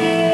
day.